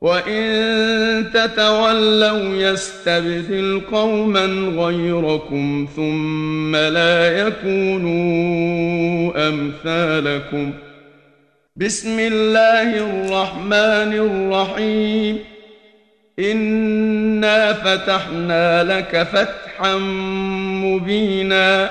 وَإِن تَتَوَلَّوْا يَسْتَبْدِلْ قَوْمًا غَيْرَكُمْ ثُمَّ لَا يَكُونُوا أَمْثَالَكُمْ بِسْمِ اللَّهِ الرَّحْمَنِ الرَّحِيمِ إِنَّا فَتَحْنَا لَكَ فَتْحًا مُبِينًا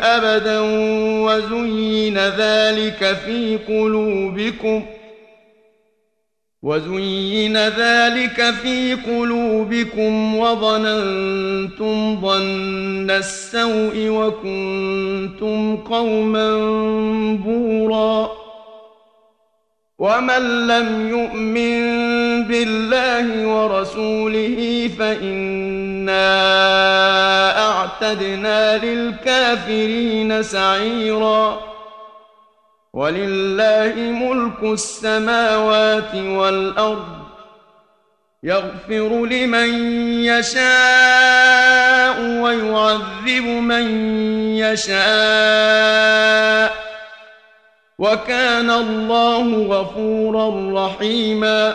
أبدا وزين ذلك في قلوبكم وزين ذلك في قلوبكم وظننتم ظن السوء وكنتم قوما بورا ومن لم يؤمن بالله ورسوله فإنا وأعتدنا للكافرين سعيرا ولله ملك السماوات والأرض يغفر لمن يشاء ويعذب من يشاء وكان الله غفورا رحيما